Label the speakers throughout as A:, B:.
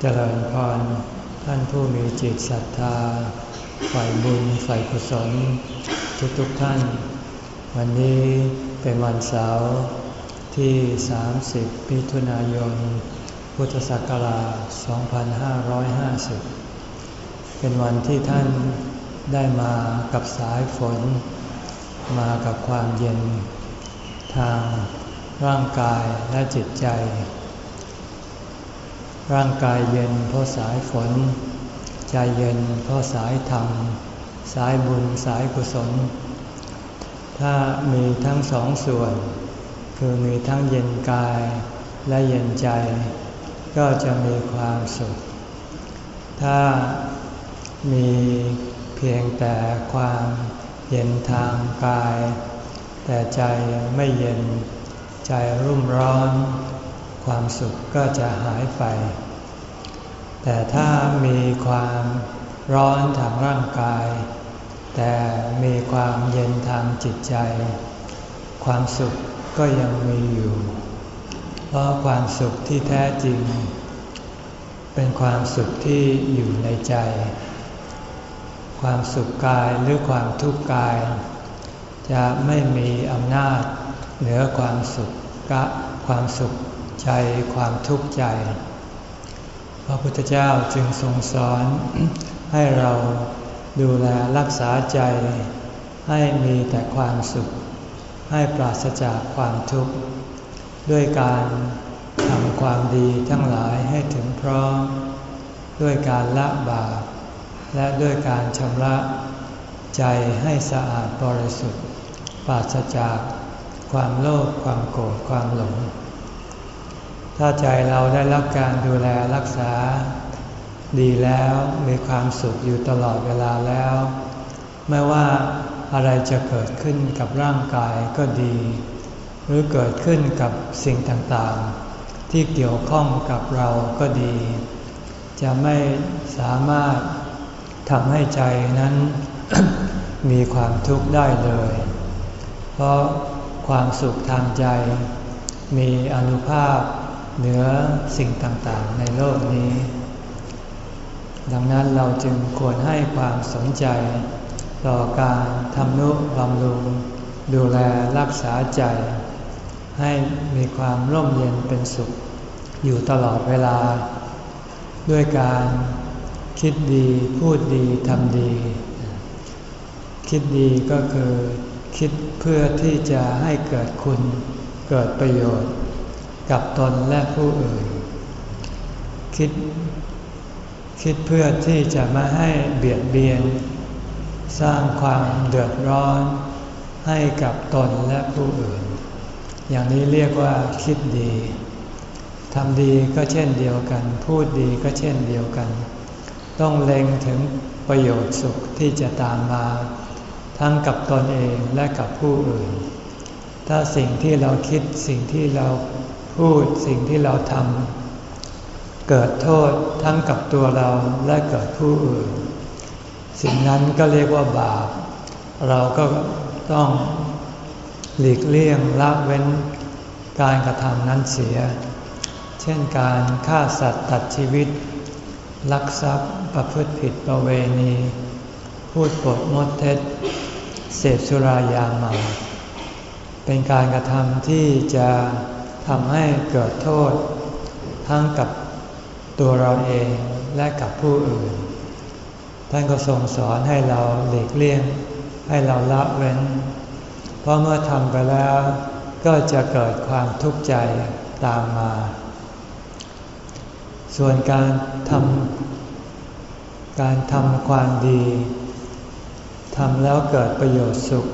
A: เจริญพรท่านผู้มีจิตศรัทธาฝ่ายบุญฝ่ายกุศลทุกทุกท่าน วันนี้เป็นวันเสาร์ที่ 30มิถุนายน พุทธศักราช 2550 เป็นวันที่ท่านได้มากับสายฝน มากับความเย็น ทางร่างกายและจิตใจ ร่างกายเย็นเพราะสายฝน ใจเย็นเพราะสายธรรม สายบุญสายกุศล ถ้ามีทั้งสองส่วน คือมีทั้งเย็นกายและเย็นใจ ก็จะมีความสุข ถ้ามีเพียงแต่ความเย็นทางกาย แต่ใจไม่เย็นใจรุ่มร้อน ความสุขก็จะหายไป แต่ถ้ามีความร้อนทางร่างกาย แต่มีความเย็นทางจิตใจ ความสุขก็ยังมีอยู่ เพราะความสุขที่แท้จริง เป็นความสุขที่อยู่ในใจ ความสุขกายหรือความทุกข์กาย จะไม่มีอำนาจเหนือความสุขกะความสุข ใจความทุกข์ใจ พระพุทธเจ้าจึงทรงสอนให้เราดูแลรักษาใจ ให้มีแต่ความสุข ให้ปราศจากความทุกข์ ด้วยการทำความดีทั้งหลายให้ถึงพร้อม ด้วยการละบาปและด้วยการชำระใจให้สะอาดบริสุทธิ์ปราศจากความโลภความโกรธความหลง ถ้าใจเราได้รับการดูแลรักษา ดีแล้วมีความสุขอยู่ตลอดเวลาแล้ว ไม่ว่าอะไรจะเกิดขึ้นกับร่างกายก็ดี หรือเกิดขึ้นกับสิ่งต่างๆ ที่เกี่ยวข้องกับเราก็ดี จะไม่สามารถทำให้ใจนั้นมีความทุกข์ได้เลย เพราะความสุขทางใจ มีอนุภาพ เหนือสิ่งต่างๆ ในโลกนี้ ดังนั้นเราจึงควรให้ความสนใจ ต่อการทำนุบำรุง ดูแลรักษาใจ ให้มีความร่มเย็นเป็นสุข อยู่ตลอดเวลา ด้วยการคิดดีพูดดีทำดี คิดดีก็คือ คิดเพื่อที่จะให้เกิดคุณเกิดประโยชน์ กับตนและผู้อื่น คิด คิดเพื่อที่จะไม่ให้เบียดเบียน สร้างความเดือดร้อนให้กับตนและผู้อื่น อย่างนี้เรียกว่าคิดดีทำดีก็เช่นเดียวกัน พูดดีก็เช่นเดียวกัน ต้องเล็งถึงประโยชน์สุขที่จะตามมา ทั้งกับตนเองและกับผู้อื่น ถ้าสิ่งที่เราคิดสิ่งที่เรา พูดสิ่งที่เราทำเกิดโทษทั้งกับตัวเราและเกิดผู้อื่น สิ่งนั้นก็เรียกว่าบาป เราก็ต้องหลีกเลี่ยงละเว้นการกระทำนั้นเสีย เช่นการฆ่าสัตว์ตัดชีวิต ลักทรัพย์ประพฤติผิดประเวณี พูดปดมดเท็จ เสพสุรายาเมาเป็นการกระทำที่จะ ทำให้เกิดโทษ ทั้งกับตัวเราเองและกับผู้อื่น ท่านก็ทรงสอนให้เราหลีกเลี่ยง ให้เราละเว้น เพราะเมื่อทำไปแล้วก็จะเกิดความทุกข์ใจตามมา ส่วนการทำการทำความดีทำแล้วเกิดประโยชน์สุข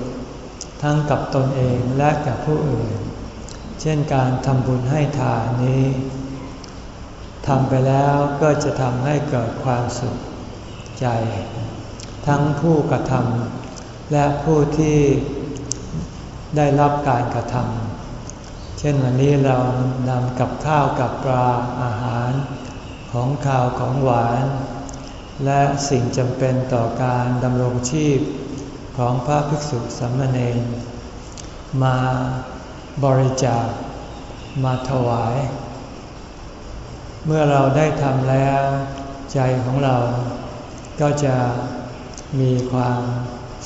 A: ทั้งกับตนเองและกับผู้อื่น เช่นการทำบุญให้ทานนี้ทำไปแล้วก็จะทำให้เกิดความสุขใจ ทั้งผู้กระทำและผู้ที่ได้รับการกระทำเช่นวันนี้เรานำกับข้าวกับปลาอาหาร ของข้าวของหวาน และสิ่งจำเป็นต่อการดำรงชีพของพระภิกษุสามเณรมา บริจาคมาถวาย เมื่อเราได้ทำแล้ว ใจของเราก็จะมีความ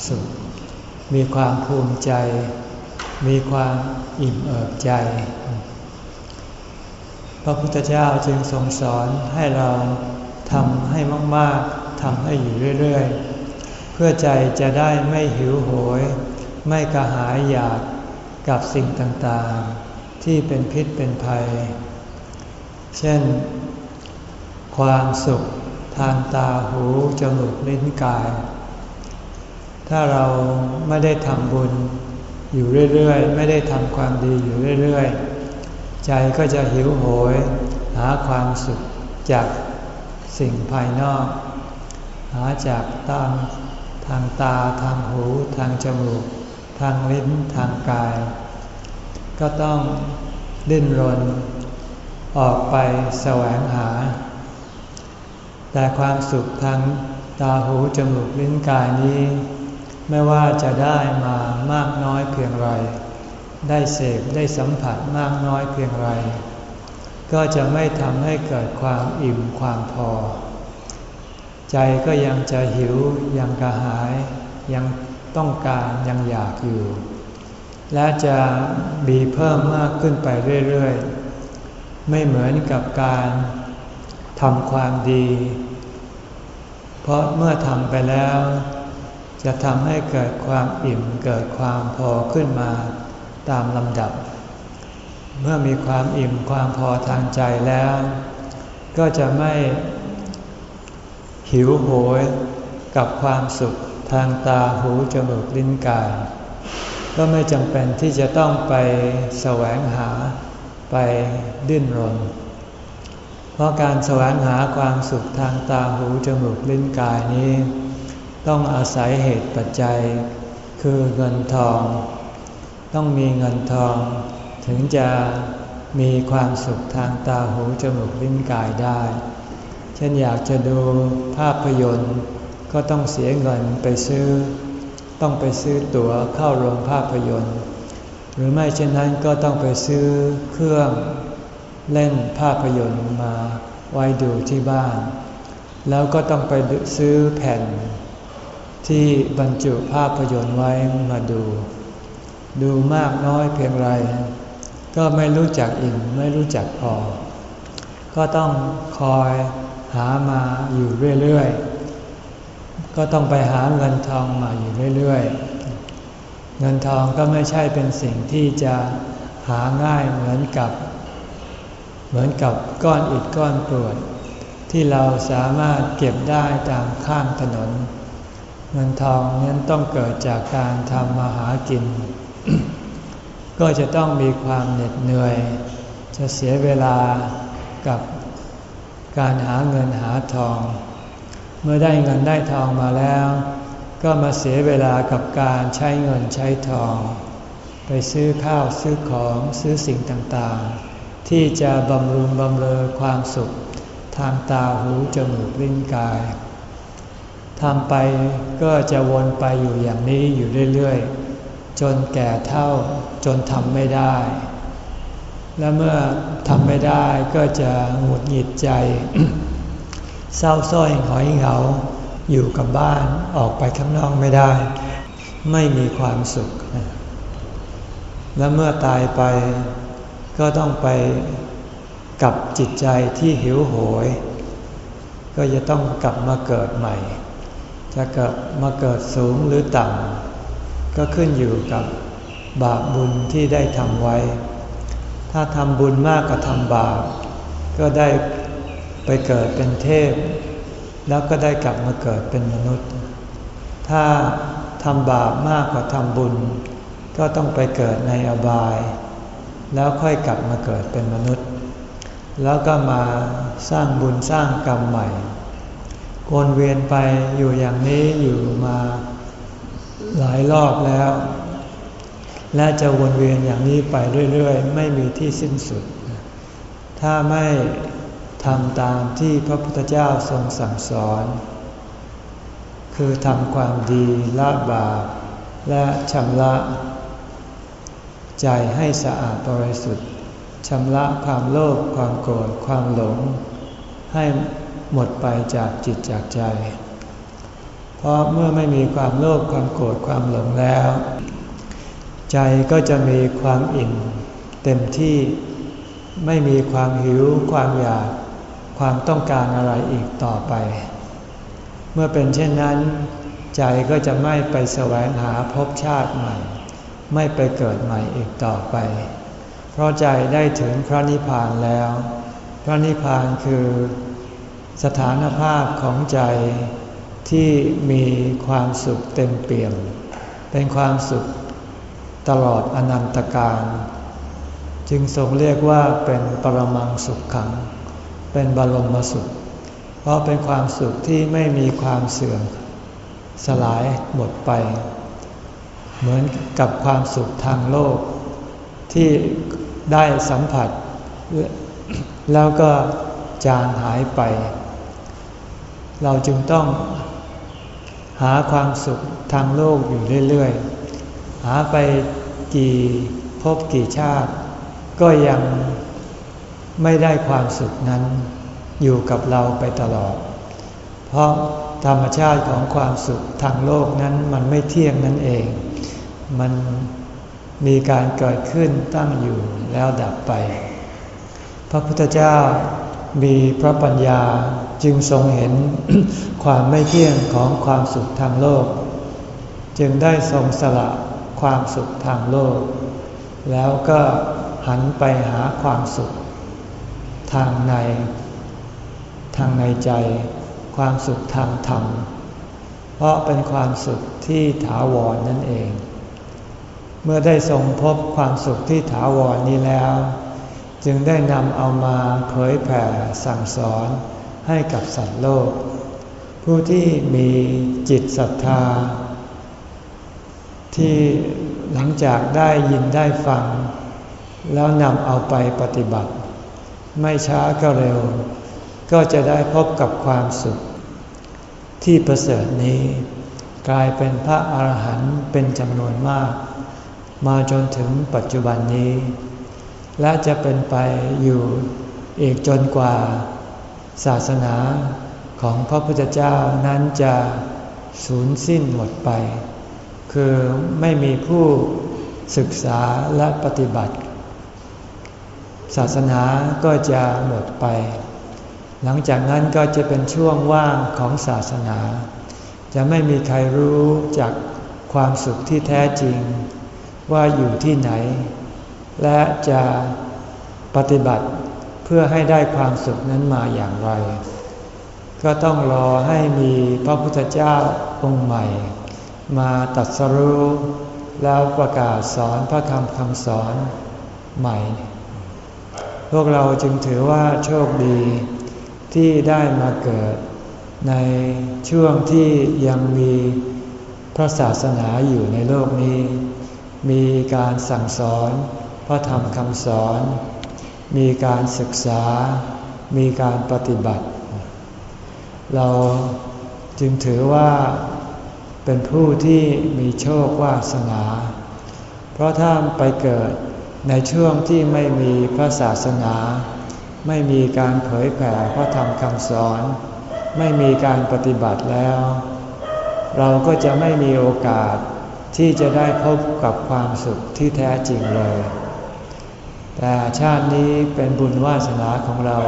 A: สุข มีความภูมิใจ มีความอิ่มเอิบใจ พระพุทธเจ้าจึงทรงสอนให้เราทำให้มาก ๆ ทำให้อยู่เรื่อย ๆ เพื่อใจจะได้ไม่หิวโหย ไม่กระหายอยาก กับสิ่งต่างๆ ที่เป็นพิษเป็นภัย เช่น ความสุขทางตาหู จมูกลิ้นกาย ถ้าเราไม่ได้ทำบุญอยู่เรื่อยๆ ไม่ได้ทำความดีอยู่เรื่อยๆ ใจก็จะหิวโหย หาความสุขจากสิ่งภายนอก หาจากตามทางตาทางหูทางจมูก ทางลิ้นทางกาย ก็ต้องดิ้นรน ออกไปแสวงหา แต่ความสุขทางตาหูจมูกลิ้นกายนี้ ไม่ว่าจะได้มามากน้อยเพียงไร ได้เสพได้สัมผัสมากน้อยเพียงไร ก็จะไม่ทำให้เกิดความอิ่มความพอ ใจก็ยังจะหิวยังกระหายยัง ต้องการยังอยากอยู่ และจะมีเพิ่มมากขึ้นไปเรื่อยๆ ไม่เหมือนกับการทำความดี เพราะเมื่อทำไปแล้ว จะทำให้เกิดความอิ่มเกิดความพอขึ้นมาตามลำดับ เมื่อมีความอิ่มความพอทางใจแล้ว ก็จะไม่หิวโหยกับความสุข ทางตาหูจมูกลิ้นกาย ก็ไม่จำเป็นที่จะต้องไปแสวงหาไปดิ้นรน เพราะการแสวงหาความสุขทางตาหูจมูกลิ้นกายนี้ ต้องอาศัยเหตุปัจจัย คือเงินทอง ต้องมีเงินทอง ถึงจะมีความสุขทางตาหูจมูกลิ้นกายได้ เช่นอยากจะดูภาพยนตร์ ก็ต้องเสียเงินไปซื้อ ต้องไปซื้อตั๋วเข้าโรงภาพยนตร์ หรือไม่เช่นนั้นก็ต้องไปซื้อเครื่องเล่นภาพยนตร์มาไว้ดูที่บ้าน แล้วก็ต้องไปซื้อแผ่น ที่บรรจุภาพยนตร์ไว้มาดู ดูมากน้อยเพียงไร ก็ไม่รู้จักอิ่มไม่รู้จักพอ ก็ต้องคอยหามาอยู่เรื่อยๆ ก็ต้องไปหาเงินทองมาอยู่เรื่อยๆ เงินทองก็ไม่ใช่เป็นสิ่งที่จะหาง่ายเหมือนกับ เหมือนกับก้อนอิฐก้อนกรวด ที่เราสามารถเก็บได้ตามข้างถนน เงินทองนั้นต้องเกิดจากการทำมาหากิน ก็จะต้องมีความเหน็ดเหนื่อย จะเสียเวลากับการหาเงินหาทอง เมื่อได้เงินได้ทองมาแล้ว ก็มาเสียเวลากับการใช้เงินใช้ทอง ไปซื้อข้าวซื้อของซื้อสิ่งต่างๆ ที่จะบำรุงบำเรอความสุข ทางตาหูจมูกลิ้นกายทำไปก็จะวนไปอยู่อย่างนี้อยู่เรื่อยๆ จนแก่เท่าจนทำไม่ได้ และเมื่อทำไม่ได้ก็จะหงุดหงิดใจ เศร้าส้อยหอยเหงา อยู่กับบ้านออกไปข้างนอกไม่ได้ ไม่มีความสุข และเมื่อตายไปก็ต้องไปกับจิตใจที่หิวโหย ก็จะต้องกลับมาเกิดใหม่ จะกลับมาเกิดสูงหรือต่ำก็ขึ้นอยู่กับบาปบุญที่ได้ทำไว้ ถ้าทำบุญมากกว่าทำบาปก็ได้ ไปเกิดเป็นเทพ แล้วก็ได้กลับมาเกิดเป็นมนุษย์ ถ้าทำบาปมากกว่าทำบุญ ก็ต้องไปเกิดในอบาย แล้วค่อยกลับมาเกิดเป็นมนุษย์ แล้วก็มาสร้างบุญสร้างกรรมใหม่วนเวียนไปอยู่อย่างนี้อยู่มาหลายรอบแล้ว และจะวนเวียนอย่างนี้ไปเรื่อย ๆ ไม่มีที่สิ้นสุด ถ้าไม่ ทำตามที่พระพุทธเจ้าทรงสั่งสอน คือทำความดีละบาปและชำระใจให้สะอาดบริสุทธิ์ชำระความโลภความโกรธความหลง ให้หมดไปจากจิตจากใจ เพราะเมื่อไม่มีความโลภความโกรธความหลงแล้ว ใจก็จะมีความอิ่มเต็มที่ไม่มีความหิวความอยาก ความต้องการอะไรอีกต่อไป เมื่อเป็นเช่นนั้น ใจก็จะไม่ไปแสวงหาภพชาติใหม่ ไม่ไปเกิดใหม่อีกต่อไป เพราะใจได้ถึงพระนิพพานแล้ว พระนิพพานคือสถานภาพของใจที่มีความสุขเต็มเปี่ยม เป็นความสุขตลอดอนันตการ จึงทรงเรียกว่าเป็นปรมังสุขขัง เป็นบรมสุข เพราะเป็นความสุขที่ไม่มีความเสื่อมสลายหมดไป เหมือนกับความสุขทางโลก ที่ได้สัมผัส แล้วก็จางหายไป เราจึงต้องหาความสุขทางโลกอยู่เรื่อยๆ หาไปกี่พบกี่ชาติ ก็ยัง ไม่ได้ความสุขนั้น อยู่กับเราไปตลอด เพราะธรรมชาติของความสุขทางโลกนั้นมันไม่เที่ยงนั่นเอง มันมีการเกิดขึ้นตั้งอยู่แล้วดับไป พระพุทธเจ้ามีพระปัญญาจึงทรงเห็นความไม่เที่ยงของความสุขทางโลก จึงได้ทรงสละความสุขทางโลก แล้วก็หันไปหาความสุข ทางใน ทางในใจ ความสุขทางธรรม เพราะเป็นความสุขที่ถาวรนนั่นเอง เมื่อได้ทรงพบความสุขที่ถาวรนนี้แล้ว จึงได้นำเอามาเผยแผ่สั่งสอนให้กับสัตว์โลก ผู้ที่มีจิตศรัทธา ที่หลังจากได้ยินได้ฟัง แล้วนำเอาไปปฏิบัติ ไม่ช้าก็เร็ว ก็จะได้พบกับความสุข ที่ประเสริฐนี้ กลายเป็นพระอาหารหันต์เป็นจำนวนมาก มาจนถึงปัจจุบันนี้ และจะเป็นไปอยู่อีกจนกว่า ศาสนาของพระพุทธเจ้านั้นจะสูญสิ้นหมดไป คือไม่มีผู้ศึกษาและปฏิบัติ ศาสนาก็จะหมดไป หลังจากนั้นก็จะเป็นช่วงว่างของศาสนา จะไม่มีใครรู้จากความสุขที่แท้จริง ว่าอยู่ที่ไหน และจะปฏิบัติเพื่อให้ได้ความสุขนั้นมาอย่างไร ก็ต้องรอให้มีพระพุทธเจ้าองค์ใหม่ มาตัดสรู้แล้วประกาศสอนพระธรรมคำสอนใหม่ พวกเราจึงถือว่าโชคดีที่ได้มาเกิดในช่วงที่ยังมีพระศาสนาอยู่ในโลกนี้ มีการสั่งสอนพระธรรมคำสอน มีการศึกษา มีการปฏิบัติ เราจึงถือว่าเป็นผู้ที่มีโชควาสนา เพราะถ้าไปเกิด ในช่วงที่ไม่มีพระศาสนา ไม่มีการเผยแผ่พระธรรมคำสอน ไม่มีการปฏิบัติแล้ว เราก็จะไม่มีโอกาสที่จะได้พบกับความสุขที่แท้จริงเลย แต่ชาตินี้เป็นบุญวาสนาของเรา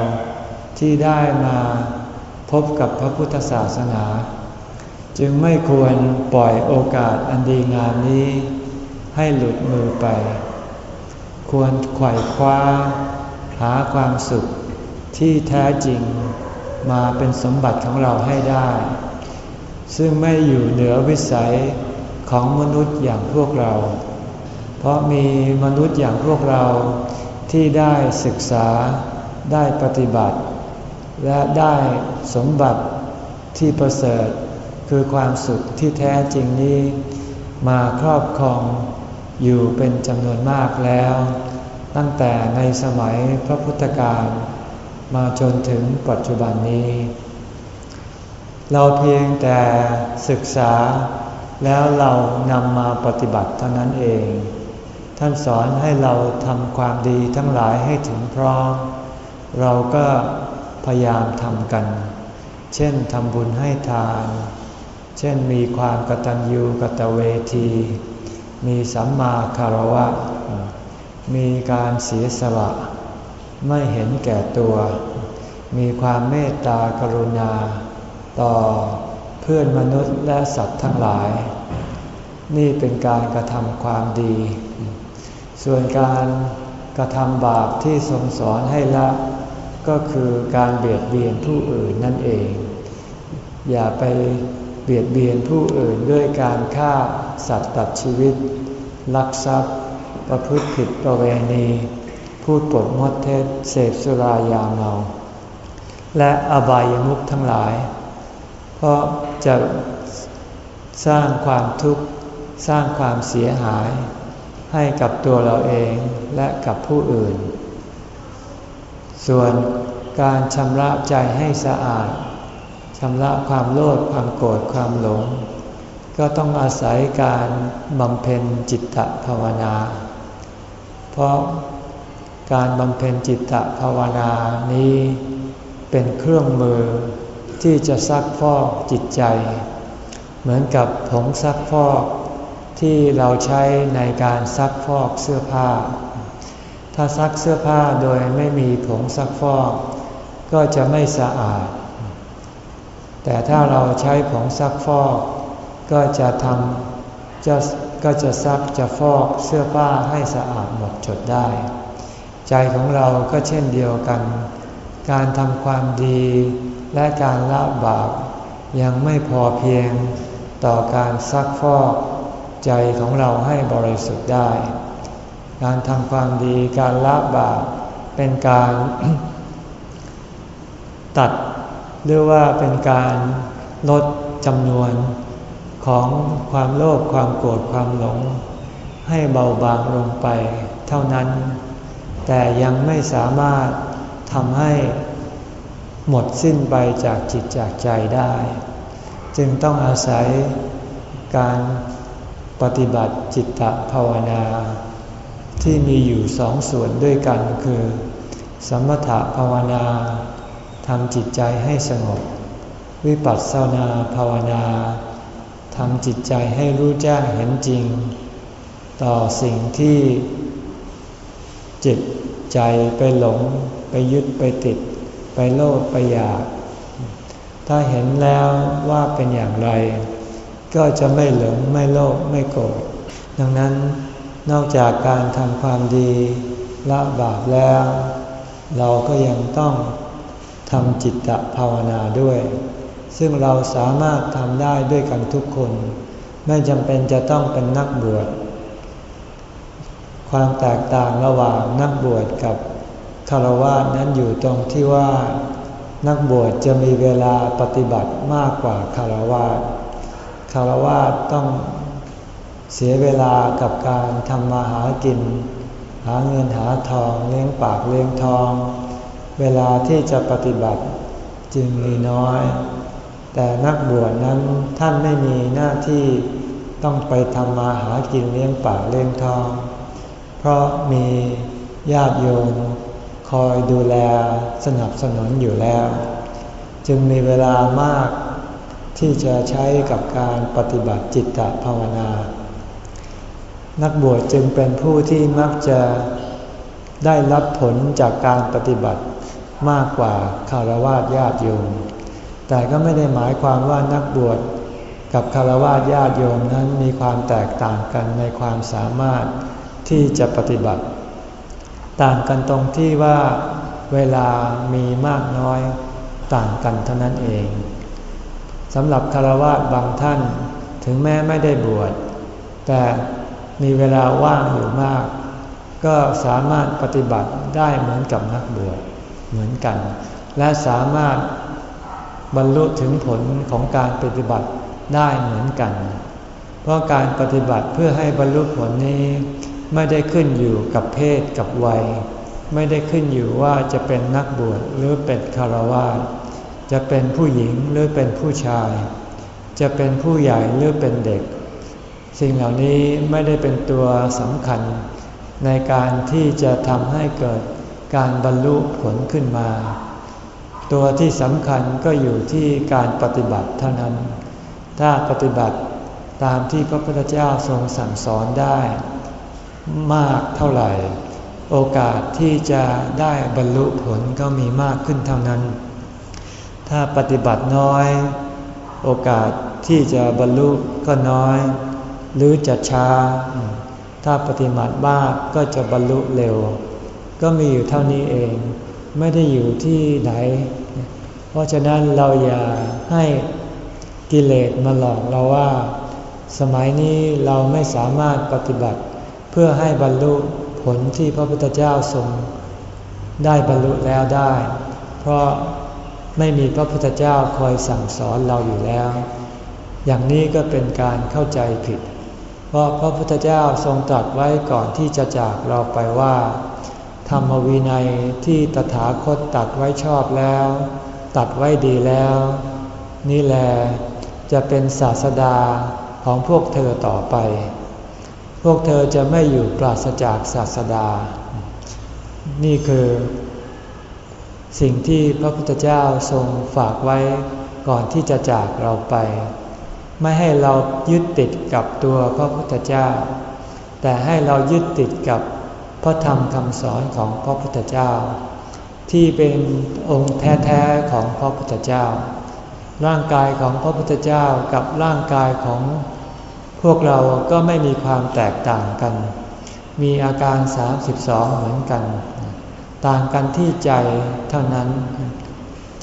A: ที่ได้มาพบกับพระพุทธศาสนา จึงไม่ควรปล่อยโอกาสอันดีงามนี้ให้หลุดมือไป ควรไขว่คว้า หาความสุขที่แท้จริงมาเป็นสมบัติของเราให้ได้ ซึ่งไม่อยู่เหนือวิสัยของมนุษย์อย่างพวกเรา เพราะมีมนุษย์อย่างพวกเราที่ได้ศึกษาได้ปฏิบัติ และได้สมบัติที่ประเสริฐคือความสุขที่แท้จริงนี้ มาครอบครอง อยู่เป็นจำนวนมากแล้ว ตั้งแต่ในสมัยพระพุทธการมาจนถึงปัจจุบันนี้ เราเพียงแต่ศึกษาแล้วเรานำมาปฏิบัติเท่านั้นเอง ท่านสอนให้เราทำความดีทั้งหลายให้ถึงพร้อม เราก็พยายามทำกัน เช่นทำบุญให้ทาน เช่นมีความกตัญญูกตเวที มีสัมมาคารวะ มีการเสียสละ ไม่เห็นแก่ตัว มีความเมตตากรุณา ต่อเพื่อนมนุษย์และสัตว์ทั้งหลาย นี่เป็นการกระทำความดี ส่วนการกระทำบาปที่ทรงสอนให้ละ ก็คือการเบียดเบียนผู้อื่นนั่นเอง อย่าไป เบียดเบียนผู้อื่นด้วยการฆ่าสัตว์ตัดชีวิต ลักทรัพย์ ประพฤติผิดประเวณี พูดปดมดเทศเสพสุรายาเมา และอบายมุขทั้งหลาย เพราะจะสร้างความทุกข์สร้างความเสียหาย ให้กับตัวเราเองและกับผู้อื่น ส่วนการชำระใจให้สะอาด ชำระความโลภความโกรธความหลง ก็ต้องอาศัยการบำเพ็ญจิตตภาวนา เพราะการบำเพ็ญจิตตภาวนานี้เป็นเครื่องมือที่จะซักฟอกจิตใจ เหมือนกับผงซักฟอกที่เราใช้ในการซักฟอกเสื้อผ้า ถ้าซักเสื้อผ้าโดยไม่มีผงซักฟอก ก็จะไม่สะอาด แต่ถ้าเราใช้ผงซักฟอก ก็จะทำจะก็จะซักจะฟอกเสื้อผ้าให้สะอาดหมดจดได้ ใจของเราก็เช่นเดียวกัน การทำความดีและการละบาปยังไม่พอเพียงต่อการซักฟอกใจของเราให้บริสุทธิ์ได้ การทำความดีการละบาปเป็นการ ตัด หรือว่าเป็นการลดจำนวนของความโลภความโกรธความหลง ให้เบาบางลงไปเท่านั้น แต่ยังไม่สามารถทำให้หมดสิ้นไปจากจิตจากใจได้ จึงต้องอาศัยการปฏิบัติจิตตภาวนา ที่มีอยู่สองส่วนด้วยกันคือ สมถภาวนา ทำจิตใจให้สงบ วิปัสสนาภาวนาทำจิตใจให้รู้แจ้งเห็นจริง ต่อสิ่งที่จิตใจไปหลง ไปยึดไปติด ไปโลภไปอยาก ถ้าเห็นแล้วว่าเป็นอย่างไร ก็จะไม่หลงไม่โลภไม่โกรธดังนั้นนอกจากการทำความดีละบาปแล้ว เราก็ยังต้อง ทำจิตตภาวนาด้วย ซึ่งเราสามารถทำได้ด้วยกันทุกคน ไม่จำเป็นจะต้องเป็นนักบวช ความแตกต่างระหว่างนักบวชกับคารวะนั้นอยู่ตรงที่ว่า นักบวชจะมีเวลาปฏิบัติมากกว่าคารวะคารวะต้องเสียเวลากับการทำมาหากิน หาเงินหาทองเลี้ยงปากเลี้ยงทอง เวลาที่จะปฏิบัติจึงมีน้อย แต่นักบวชนั้นท่านไม่มีหน้าที่ต้องไปทำมาหากินเลี้ยงปากเลี้ยงท้อง เพราะมีญาติโยมคอยดูแลสนับสนุนอยู่แล้ว จึงมีเวลามากที่จะใช้กับการปฏิบัติจิตตภาวนา นักบวชจึงเป็นผู้ที่มักจะได้รับผลจากการปฏิบัติ มากกว่าคารวะญาติโยม แต่ก็ไม่ได้หมายความว่านักบวชกับคารวะญาติโยมนั้นมีความแตกต่างกันในความสามารถที่จะปฏิบัติ ต่างกันตรงที่ว่าเวลามีมากน้อยต่างกันเท่านั้นเองสำหรับคารวะบางท่านถึงแม้ไม่ได้บวชแต่มีเวลาว่างอยู่มาก ก็สามารถปฏิบัติได้เหมือนกับนักบวช เหมือนกัน และสามารถบรรลุถึงผลของการปฏิบัติได้เหมือนกัน เพราะการปฏิบัติเพื่อให้บรรลุผลนี้ ไม่ได้ขึ้นอยู่กับเพศกับวัย ไม่ได้ขึ้นอยู่ว่าจะเป็นนักบวชหรือเป็นคารวะจะเป็นผู้หญิงหรือเป็นผู้ชาย จะเป็นผู้ใหญ่หรือเป็นเด็ก สิ่งเหล่านี้ไม่ได้เป็นตัวสำคัญในการที่จะทำให้เกิด การบรรลุผลขึ้นมา ตัวที่สำคัญก็อยู่ที่การปฏิบัติเท่านั้น ถ้าปฏิบัติตามที่พระพุทธเจ้าทรงสั่งสอนได้ มากเท่าไหร่ โอกาสที่จะได้บรรลุผลก็มีมากขึ้นเท่านั้น ถ้าปฏิบัติน้อย โอกาสที่จะบรรลุก็น้อย หรือจะช้า ถ้าปฏิบัติมากก็จะบรรลุเร็ว ก็มีอยู่เท่านี้เอง ไม่ได้อยู่ที่ไหน เพราะฉะนั้นเราอย่าให้กิเลสมาหลอกเราว่า สมัยนี้เราไม่สามารถปฏิบัติ เพื่อให้บรรลุผลที่พระพุทธเจ้าทรงได้บรรลุแล้วได้ เพราะไม่มีพระพุทธเจ้าคอยสั่งสอนเราอยู่แล้ว อย่างนี้ก็เป็นการเข้าใจผิด เพราะพระพุทธเจ้าทรงตรัสไว้ก่อนที่จะจากเราไปว่า ธรรมวินัยที่ตถาคตตัดไว้ชอบแล้ว ตัดไว้ดีแล้ว นี่แหละจะเป็นศาสดาของพวกเธอต่อไป พวกเธอจะไม่อยู่ปราศจากศาสดา นี่คือ สิ่งที่พระพุทธเจ้าทรงฝากไว้ก่อนที่จะจากเราไป ไม่ให้เรายึดติดกับตัวพระพุทธเจ้า แต่ให้เรายึดติดกับ พระธรรมคำสอนของพระพุทธเจ้า ที่เป็นองค์แท้ๆของพระพุทธเจ้า ร่างกายของพระพุทธเจ้ากับร่างกายของพวกเราก็ไม่มีความแตกต่างกัน มีอาการ 32 เหมือนกัน ต่างกันที่ใจเท่านั้น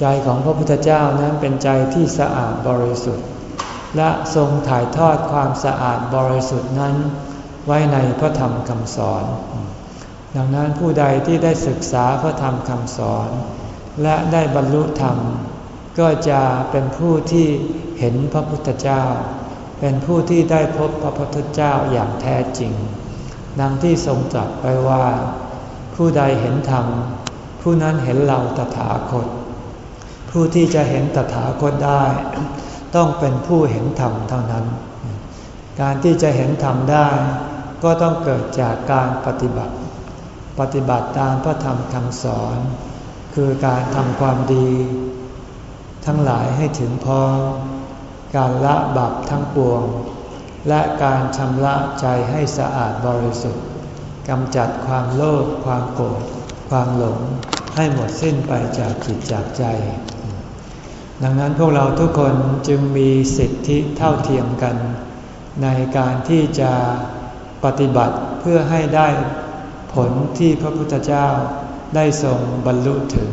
A: ใจของพระพุทธเจ้านั้นเป็นใจที่สะอาดบริสุทธิ์ และทรงถ่ายทอดความสะอาดบริสุทธิ์นั้น ไว้ในพระธรรมคำสอน ดังนั้นผู้ใดที่ได้ศึกษาพระธรรมคำสอน และได้บรรลุธรรม ก็จะเป็นผู้ที่เห็นพระพุทธเจ้า เป็นผู้ที่ได้พบพระพุทธเจ้าอย่างแท้จริง ดังที่ทรงตรัสไปว่า ผู้ใดเห็นธรรม ผู้นั้นเห็นเราตถาคต ผู้ที่จะเห็นตถาคตได้ ต้องเป็นผู้เห็นธรรมเท่านั้น การที่จะเห็นธรรมได้ ก็ต้องเกิดจากการปฏิบัติ ปฏิบัติตามพระธรรมคำสอน คือการทำความดี ทั้งหลายให้ถึงพร้อมการละบาปทั้งปวง และการชำระใจให้สะอาดบริสุทธิ์กำจัดความโลภความโกรธความหลงให้หมดสิ้นไปจากจิตจากใจ ดังนั้นพวกเราทุกคนจึงมีสิทธิเท่าเทียมกัน ในการที่จะปฏิบัติเพื่อให้ได้ ผลที่พระพุทธเจ้าได้ทรงบรรลุถึง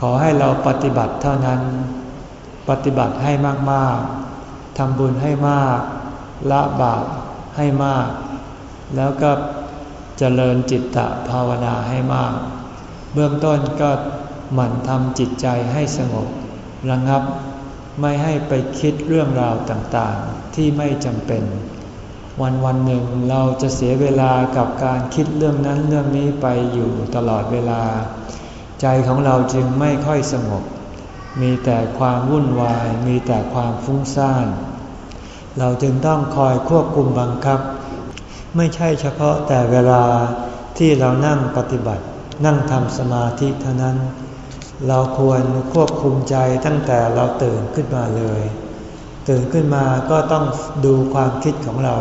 A: ขอให้เราปฏิบัติเท่านั้น ปฏิบัติให้มากๆทำบุญให้มาก ละบาปให้มาก แล้วก็เจริญจิตตภาวนาให้มาก เบื้องต้นก็หมั่นทำจิตใจให้สงบระงับ ไม่ให้ไปคิดเรื่องราวต่างๆ ที่ไม่จำเป็น วันวันหนึ่งเราจะเสียเวลากับการคิดเรื่องนั้นเรื่องนี้ไปอยู่ตลอดเวลา ใจของเราจึงไม่ค่อยสงบ มีแต่ความวุ่นวาย มีแต่ความฟุ้งซ่าน เราจึงต้องคอยควบคุมบังคับ ไม่ใช่เฉพาะแต่เวลาที่เรานั่งปฏิบัติ นั่งทำสมาธิเท่านั้น เราควรควบคุมใจตั้งแต่เราตื่นขึ้นมาเลย ตื่นขึ้นมาก็ต้องดูความคิดของเรา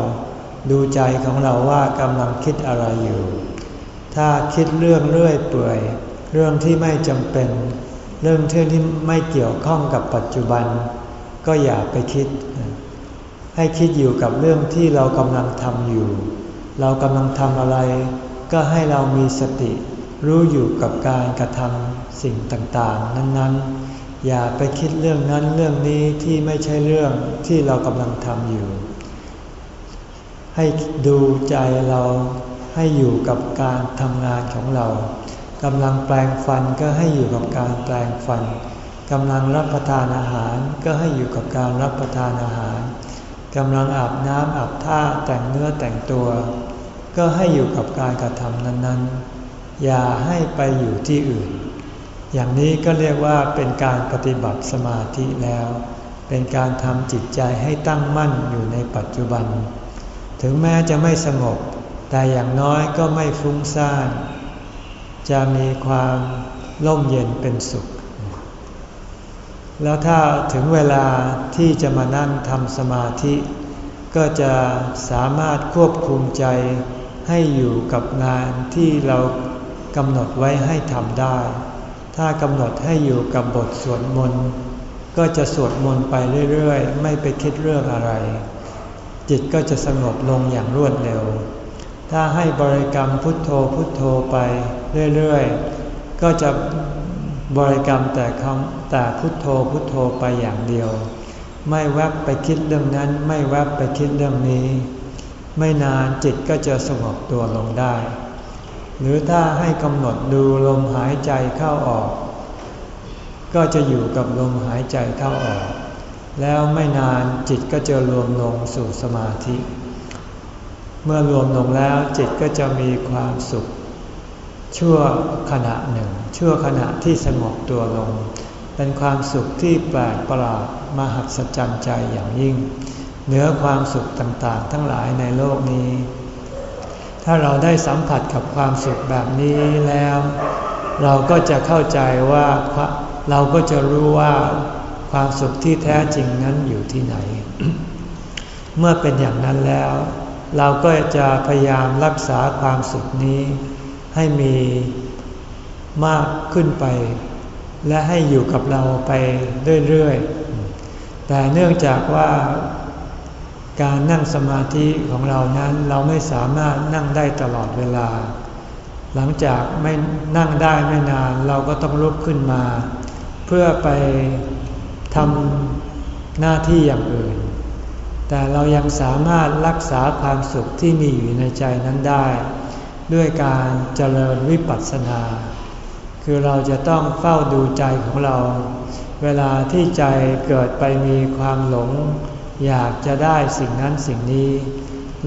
A: ดูใจของเราว่ากำลังคิดอะไรอยู่ ถ้าคิดเรื่องเรื่อยเปื่อย เรื่องที่ไม่จำเป็น เรื่องที่ไม่เกี่ยวข้องกับปัจจุบัน ก็อย่าไปคิด ให้คิดอยู่กับเรื่องที่เรากำลังทำอยู่ เรากำลังทำอะไร ก็ให้เรามีสติ รู้อยู่กับการกระทำสิ่งต่างๆ นั้นๆ อย่าไปคิดเรื่องนั้นเรื่องนี้ที่ไม่ใช่เรื่องที่เรากำลังทำอยู่ ให้ดูใจเราให้อยู่กับการทำงานของเรากำลังแปลงฟันก็ให้อยู่กับการแปลงฟันกำลังรับประทานอาหารก็ให้อยู่กับการรับประทานอาหารกำลังอาบน้ำอาบท่าแต่งเนื้อแต่งตัว ก็ให้อยู่กับการกระทำนั้นๆ อย่าให้ไปอยู่ที่อื่น อย่างนี้ก็เรียกว่าเป็นการปฏิบัติสมาธิแล้ว เป็นการทำจิตใจให้ตั้งมั่นอยู่ในปัจจุบัน ถึงแม้จะไม่สงบ แต่อย่างน้อยก็ไม่ฟุ้งซ่าน จะมีความร่มเย็นเป็นสุข แล้วถ้าถึงเวลาที่จะมานั่งทำสมาธิ ก็จะสามารถควบคุมใจให้อยู่กับงานที่เรากำหนดไว้ให้ทำได้ ถ้ากำหนดให้อยู่กับบทสวดมนต์ ก็จะสวดมนต์ไปเรื่อยๆ ไม่ไปคิดเรื่องอะไร จิตก็จะสงบลงอย่างรวดเร็ว ถ้าให้บริกรรมพุทโธพุทโธไปเรื่อยๆ ก็จะบริกรรมแต่คำแต่พุทโธพุทโธไปอย่างเดียว ไม่แวบไปคิดเรื่องนั้น ไม่แวบไปคิดเรื่องนี้ ไม่นานจิตก็จะสงบตัวลงได้ หรือถ้าให้กำหนดดูลมหายใจเข้าออก ก็จะอยู่กับลมหายใจเข้าออก แล้วไม่นานจิตก็จะรวมลงสู่สมาธิ เมื่อรวมลงแล้วจิตก็จะมีความสุข ชั่วขณะหนึ่ง ชั่วขณะที่สงบตัวลง เป็นความสุขที่แปลกประหลาดมหัศจรรย์ใจอย่างยิ่ง เหนือความสุขต่างๆ ทั้งหลายในโลกนี้ ถ้าเราได้สัมผัสกับความสุขแบบนี้แล้ว เราก็จะเข้าใจว่าเราก็จะรู้ว่า ความสุขที่แท้จริงนั้นอยู่ที่ไหน เมื่อเป็นอย่างนั้นแล้ว เราก็จะพยายามรักษาความสุขนี้ ให้มีมากขึ้นไป และให้อยู่กับเราไปเรื่อยๆ แต่เนื่องจากว่าการนั่งสมาธิของเรานั้นเราไม่สามารถนั่งได้ตลอดเวลา หลังจากไม่นั่งได้ไม่นานเราก็ต้องลุกขึ้นมา เพื่อไป ทำหน้าที่อย่างอื่น แต่เรายังสามารถรักษาความสุขที่มีอยู่ในใจนั้นได้ ด้วยการเจริญวิปัสสนา คือเราจะต้องเฝ้าดูใจของเรา เวลาที่ใจเกิดไปมีความหลง อยากจะได้สิ่งนั้นสิ่งนี้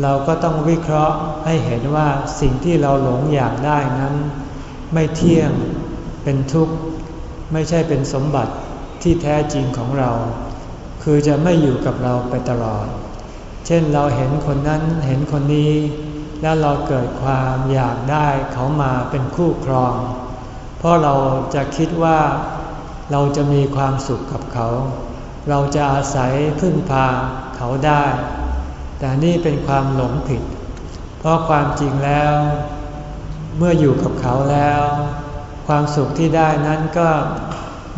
A: เราก็ต้องวิเคราะห์ให้เห็นว่าสิ่งที่เราหลงอยากได้นั้น ไม่เที่ยงเป็นทุกข์ไม่ใช่เป็นสมบัติ ที่แท้จริงของเรา คือจะไม่อยู่กับเราไปตลอด เช่นเราเห็นคนนั้นเห็นคนนี้ แล้วเราเกิดความอยากได้เขามาเป็นคู่ครอง เพราะเราจะคิดว่าเราจะมีความสุขกับเขา เราจะอาศัยพึ่งพาเขาได้ แต่นี่เป็นความหลงผิด เพราะความจริงแล้ว เมื่ออยู่กับเขาแล้ว ความสุขที่ได้นั้นก็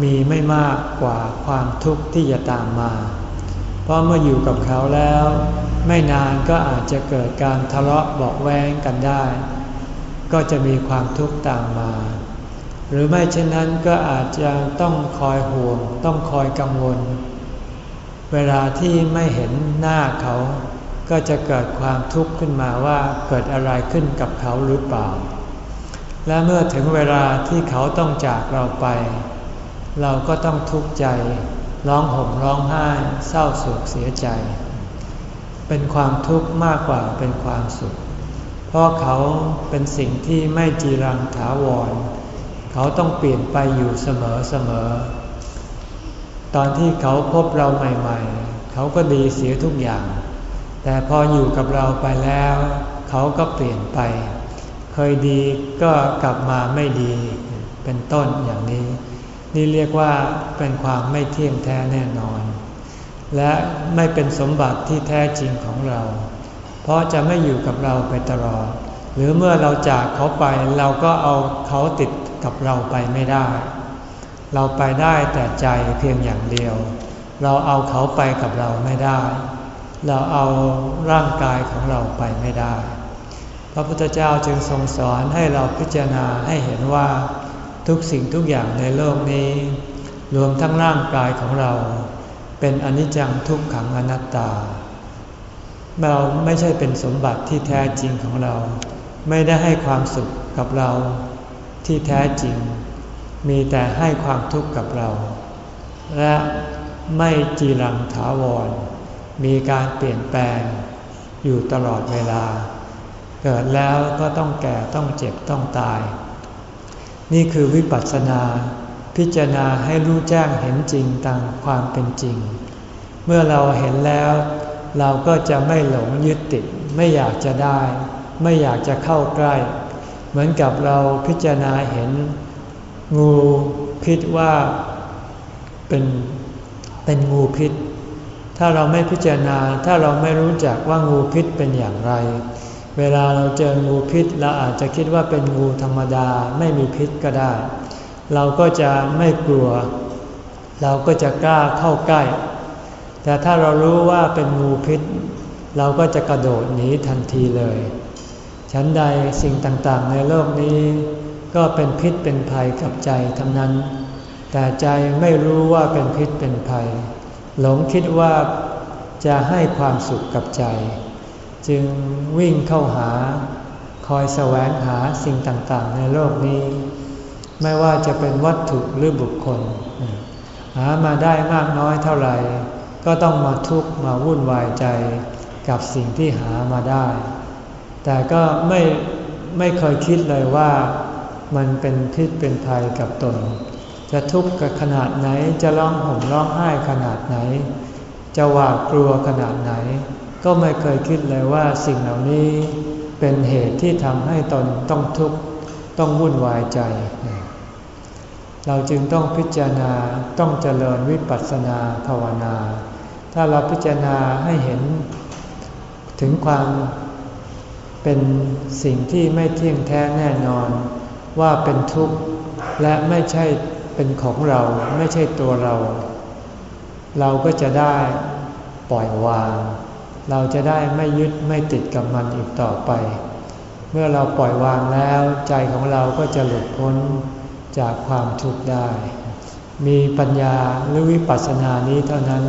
A: มีไม่มากกว่าความทุกข์ที่จะตามมา เพราะเมื่ออยู่กับเขาแล้ว ไม่นานก็อาจจะเกิดการทะเลาะเบาแวงกันได้ ก็จะมีความทุกข์ตามมา หรือไม่เช่นนั้นก็อาจจะต้องคอยห่วง ต้องคอยกังวล เวลาที่ไม่เห็นหน้าเขา ก็จะเกิดความทุกข์ขึ้นมาว่าเกิดอะไรขึ้นกับเขาหรือเปล่า และเมื่อถึงเวลาที่เขาต้องจากเราไป เราก็ต้องทุกข์ใจ ร้องห่มร้องไห้เศร้าโศกเสียใจ เป็นความทุกข์มากกว่าเป็นความสุข เพราะเขาเป็นสิ่งที่ไม่จีรังถาวร เขาต้องเปลี่ยนไปอยู่เสมอเสมอ ตอนที่เขาพบเราใหม่ ๆ เขาก็ดีเสียทุกอย่าง แต่พออยู่กับเราไปแล้ว เขาก็เปลี่ยนไป เคยดีก็กลับมาไม่ดี เป็นต้นอย่างนี้ นี่เรียกว่าเป็นความไม่เที่ยงแท้แน่นอน และไม่เป็นสมบัติที่แท้จริงของเรา เพราะจะไม่อยู่กับเราไปตลอด หรือเมื่อเราจากเขาไปเราก็เอาเขาติดกับเราไปไม่ได้ เราไปได้แต่ใจเพียงอย่างเดียว เราเอาเขาไปกับเราไม่ได้ เราเอาร่างกายของเราไปไม่ได้ พระพุทธเจ้าจึงทรงสอนให้เราพิจารณาให้เห็นว่า ทุกสิ่งทุกอย่างในโลกนี้ รวมทั้งร่างกายของเรา เป็นอนิจจังทุกขังอนัตตา เราไม่ใช่เป็นสมบัติที่แท้จริงของเรา ไม่ได้ให้ความสุขกับเราที่แท้จริง มีแต่ให้ความทุกข์กับเรา และไม่จีรังถาวร มีการเปลี่ยนแปลงอยู่ตลอดเวลา เกิดแล้วก็ต้องแก่ต้องเจ็บต้องตาย นี่คือวิปัสสนา พิจารณาให้รู้แจ้งเห็นจริงตามความเป็นจริง เมื่อเราเห็นแล้ว เราก็จะไม่หลงยึดติดไม่อยากจะได้ไไม่อยากจะเข้าใกล้ เหมือนกับเราพิจารณาเห็น งูพิษว่าเป็นเป็นงูพิษ ถ้าเราไม่พิจารณาถ้าเราไม่รู้จักว่างูพิษเป็นอย่างไร เวลาเราเจองูพิษเราอาจจะคิดว่าเป็นงูธรรมดาไม่มีพิษก็ได้ เราก็จะไม่กลัว เราก็จะกล้าเข้าใกล้ แต่ถ้าเรารู้ว่าเป็นงูพิษ เราก็จะกระโดดหนีทันทีเลย ฉันใดสิ่งต่างๆในโลกนี้ ก็เป็นพิษเป็นภัยกับใจทั้งนั้น แต่ใจไม่รู้ว่าเป็นพิษเป็นภัย หลงคิดว่าจะให้ความสุขกับใจ จึงวิ่งเข้าหา คอยแสวงหาสิ่งต่างๆ ในโลกนี้ ไม่ว่าจะเป็นวัตถุหรือบุคคล หามาได้มากน้อยเท่าไหร่ ก็ต้องมาทุกข์มาวุ่นวายใจกับสิ่งที่หามาได้ แต่ก็ไม่ไม่เคยคิดเลยว่ามันเป็นพิษเป็นภัยกับตน จะทุกข์กับขนาดไหนจะร้องห่มร้องไห้ขนาดไหน จะหวาดกลัวขนาดไหน ก็ไม่เคยคิดเลยว่าสิ่งเหล่านี้เป็นเหตุที่ทำให้ตนต้องทุกข์ต้องวุ่นวายใจ เราจึงต้องพิจารณาต้องเจริญวิปัสสนาภาวนา ถ้าเราพิจารณาให้เห็นถึงความเป็นสิ่งที่ไม่เที่ยงแท้แน่นอน ว่าเป็นทุกข์และไม่ใช่เป็นของเราไม่ใช่ตัวเรา เราก็จะได้ปล่อยวาง เราจะได้ไม่ยึดไม่ติดกับมันอีกต่อไป เมื่อเราปล่อยวางแล้ว ใจของเราก็จะหลุดพ้นจากความทุกข์ได้ มีปัญญาหรือวิปัสสนานี้เท่านั้น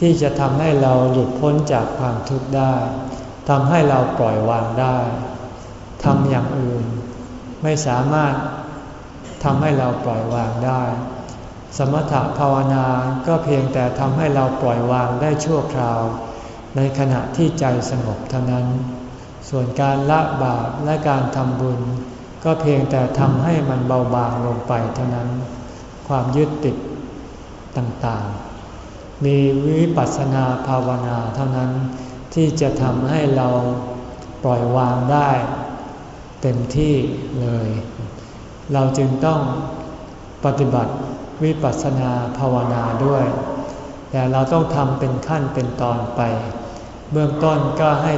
A: ที่จะทำให้เราหลุดพ้นจากความทุกข์ได้ทำให้เราปล่อยวางได้ทำอย่างอื่น ไม่สามารถทำให้เราปล่อยวางได้ สมถะภาวนาก็เพียงแต่ทำให้เราปล่อยวางได้ชั่วคราว ในขณะที่ใจสงบเท่านั้น ส่วนการละบาปและการทำบุญ ก็เพียงแต่ทำให้มันเบาบางลงไปเท่านั้น ความยึดติดต่างๆ มีวิปัสสนาภาวนาเท่านั้น ที่จะทำให้เราปล่อยวางได้ เต็มที่เลย เราจึงต้องปฏิบัติวิปัสสนาภาวนาด้วย แต่เราต้องทำเป็นขั้นเป็นตอนไป เบื้องต้นก็ให้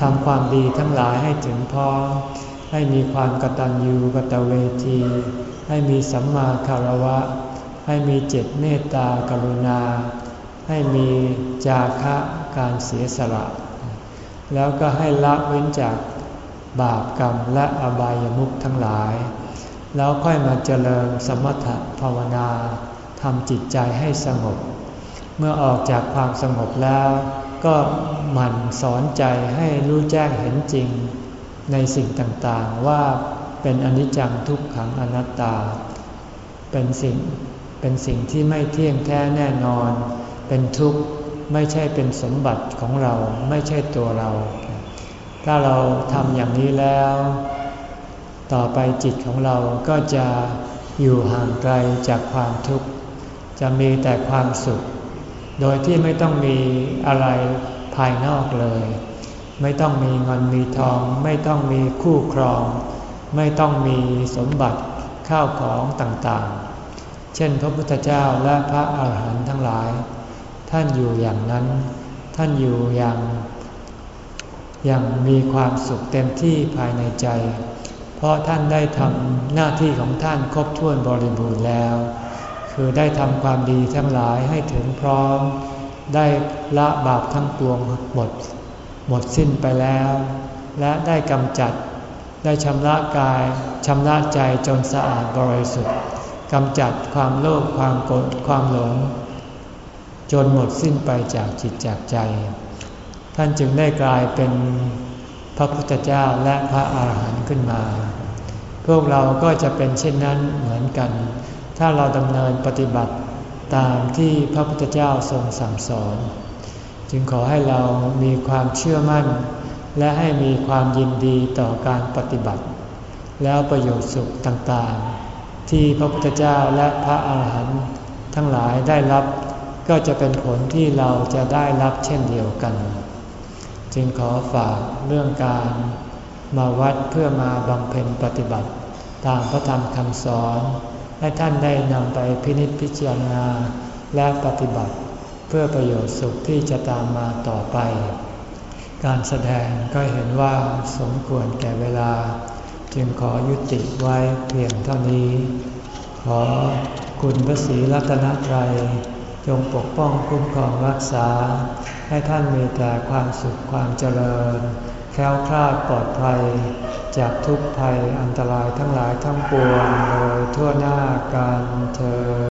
A: ทำความดีทั้งหลายให้ถึงพร้อมให้มีความกตัญญูกตเวที ให้มีสัมมาคารวะ ให้มีเจตเมตตากรุณา ให้มีจาคะการเสียสละ แล้วก็ให้ละเว้นจากบาปกรรมและอบายมุขทั้งหลาย แล้วค่อยมาเจริญสมถภาวนาทำจิตใจให้สงบ เมื่อออกจากความสงบแล้ว ก็หมั่นสอนใจให้รู้แจ้งเห็นจริง ในสิ่งต่างๆ ว่าเป็นอนิจจังทุกขังอนัตตา เป็นสิ่งเป็นสิ่งที่ไม่เที่ยงแท้แน่นอน เป็นทุกข์ไม่ใช่เป็นสมบัติของเราไม่ใช่ตัวเรา ถ้าเราทำอย่างนี้แล้ว ต่อไปจิตของเราก็จะอยู่ห่างไกลจากความทุกข์ จะมีแต่ความสุข โดยที่ไม่ต้องมีอะไรภายนอกเลย ไม่ต้องมีเงินมีทอง ไม่ต้องมีคู่ครอง ไม่ต้องมีสมบัติข้าวของต่างๆ เช่นพระพุทธเจ้าและพระอาหารหันต์ทั้งหลาย ท่านอยู่อย่างนั้น ท่านอยู่อย่างอย่างมีความสุขเต็มที่ภายในใจ เพราะท่านได้ทำหน้าที่ของท่านครบถ้วนบริบูรณ์แล้ว คือได้ทำความดีทั้งหลายให้ถึงพร้อม ได้ละบาปทั้งปวงหมด หมดสิ้นไปแล้ว และได้กำจัด ได้ชำระกายชำระใจจนสะอาดบริสุทธิ์กำจัดความโลภความโกรธความหลง จนหมดสิ้นไปจากจิตจากใจ ท่านจึงได้กลายเป็นพระพุทธเจ้าและพระอาหารหันต์ขึ้นมา พวกเราก็จะเป็นเช่นนั้นเหมือนกัน ถ้าเราดำเนินปฏิบัติตามที่พระพุทธเจ้าทรงสั่งสอน จึงขอให้เรามีความเชื่อมั่น และให้มีความยินดีต่อการปฏิบัติ แล้วประโยชน์สุขต่างๆ ที่พระพุทธเจ้าและพระอาหารหันต์ทั้งหลายได้รับก็จะเป็นผลที่เราจะได้รับเช่นเดียวกัน จึงขอฝากเรื่องการมาวัดเพื่อมาบำเพ็ญปฏิบัติ ตามพระธรรมคำสอน ให้ท่านได้นำไปพินิจพิจารณาและปฏิบัติ เพื่อประโยชน์สุขที่จะตามมาต่อไป การแสดงก็เห็นว่าสมควรแก่เวลา จึงขอยุติไว้เพียงเท่านี้ ขอคุณพระศรีรัตนตรัยจงปกป้องคุ้มครองรักษา ให้ท่านมีแต่ความสุขความเจริญ แค้วคลาดปลอดภัย จากทุกภัยอันตรายทั้งหลายทั้งปวงโดยทั่วหน้าการเธอ